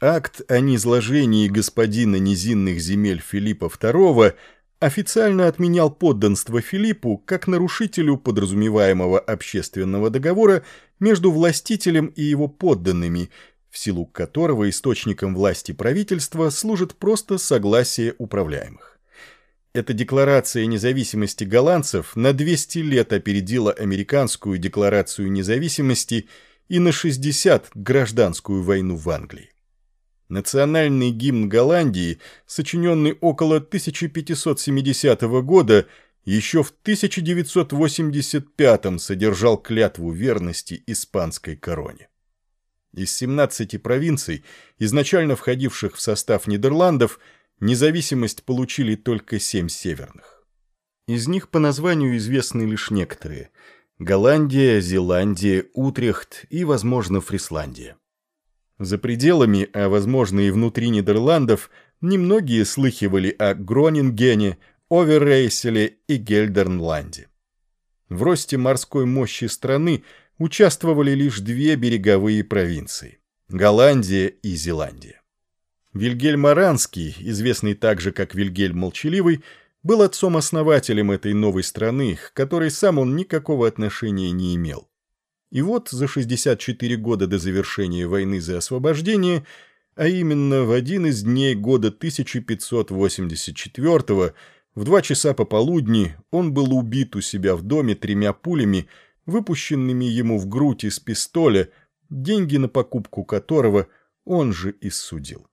Акт о низложении господина низинных земель Филиппа II официально отменял подданство Филиппу как нарушителю подразумеваемого общественного договора между властителем и его подданными, в силу которого источником власти правительства служит просто согласие управляемых. Эта декларация независимости голландцев на 200 лет опередила американскую декларацию независимости и на 60 гражданскую войну в Англии. Национальный гимн Голландии, сочиненный около 1570 года, еще в 1985 содержал клятву верности испанской короне. Из 17 провинций, изначально входивших в состав Нидерландов, независимость получили только семь северных. Из них по названию известны лишь некоторые – Голландия, Зеландия, Утрехт и, возможно, Фрисландия. За пределами, а возможно и внутри Нидерландов, немногие слыхивали о Гронингене, Оверрейселе и Гельдернланде. В росте морской мощи страны участвовали лишь две береговые провинции – Голландия и Зеландия. Вильгельм Аранский, известный также как Вильгельм Молчаливый, был отцом-основателем этой новой страны, к которой сам он никакого отношения не имел. И вот за 64 года до завершения войны за освобождение, а именно в один из дней года 1584 в два часа пополудни он был убит у себя в доме тремя пулями, выпущенными ему в грудь из пистоля, деньги на покупку которого он же и судил.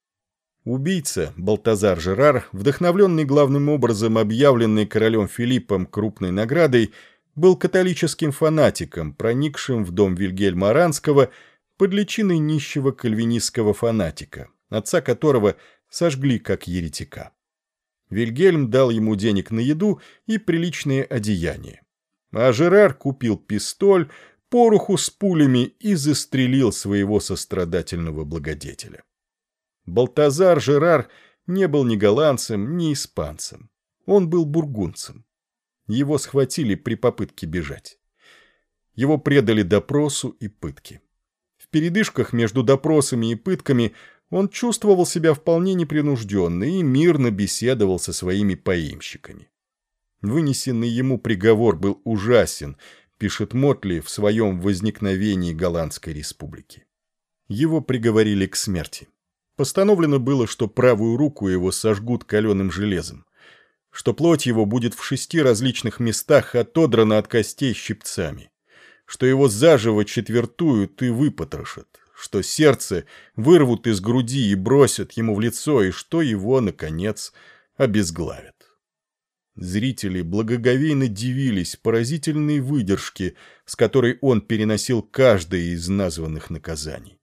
Убийца, Балтазар Жерар, вдохновленный главным образом объявленной королем Филиппом крупной наградой, был католическим фанатиком, проникшим в дом Вильгельма Аранского под личиной нищего кальвинистского фанатика, отца которого сожгли как еретика. Вильгельм дал ему денег на еду и приличные одеяния. А Жерар купил пистоль, пороху с пулями и застрелил своего сострадательного благодетеля. Балтазар Жерар не был ни голландцем, ни испанцем. Он был бургундцем. Его схватили при попытке бежать. Его предали допросу и пытке. В передышках между допросами и пытками он чувствовал себя вполне непринужденно и мирно беседовал со своими поимщиками. Вынесенный ему приговор был ужасен, пишет Мотли в своем возникновении Голландской республики. Его приговорили к смерти. Постановлено было, что правую руку его сожгут каленым железом, что плоть его будет в шести различных местах отодрана от костей щипцами, что его заживо четвертуют и выпотрошат, что сердце вырвут из груди и бросят ему в лицо, и что его, наконец, обезглавят. Зрители благоговейно дивились поразительной выдержке, с которой он переносил каждое из названных наказаний.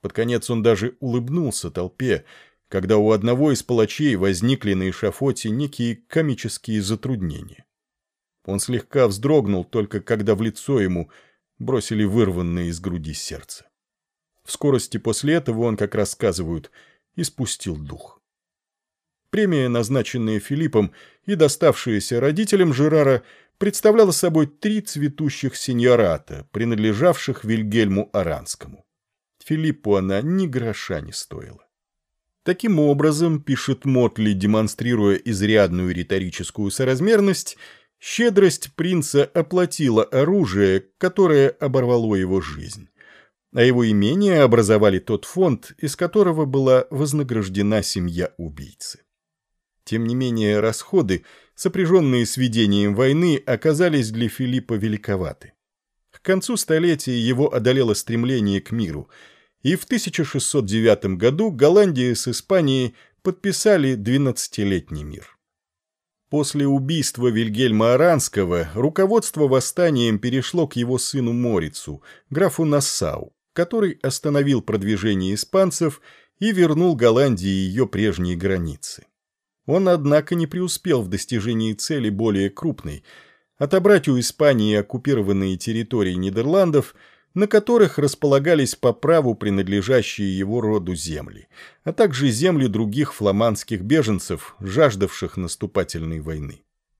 Под конец он даже улыбнулся толпе, когда у одного из палачей возникли на эшафоте некие комические затруднения. Он слегка вздрогнул, только когда в лицо ему бросили вырванное из груди сердце. В скорости после этого он, как рассказывают, испустил дух. Премия, назначенная Филиппом и доставшаяся родителям Жерара, представляла собой три цветущих сеньората, принадлежавших Вильгельму Аранскому. Филиппу она ни гроша не стоила. Таким образом, пишет Мотли, демонстрируя изрядную риторическую соразмерность, щедрость принца оплатила оружие, которое оборвало его жизнь. А его имения образовали тот фонд, из которого была вознаграждена семья убийцы. Тем не менее, расходы, сопряженные с ведением войны, оказались для Филиппа великоваты. К концу столетия его одолело стремление к миру – и в 1609 году Голландия с Испанией подписали 12-летний мир. После убийства Вильгельма Аранского руководство восстанием перешло к его сыну Морицу, графу Нассау, который остановил продвижение испанцев и вернул Голландии ее прежние границы. Он, однако, не преуспел в достижении цели более крупной – отобрать у Испании оккупированные территории Нидерландов – на которых располагались по праву принадлежащие его роду земли, а также земли других фламандских беженцев, жаждавших наступательной войны.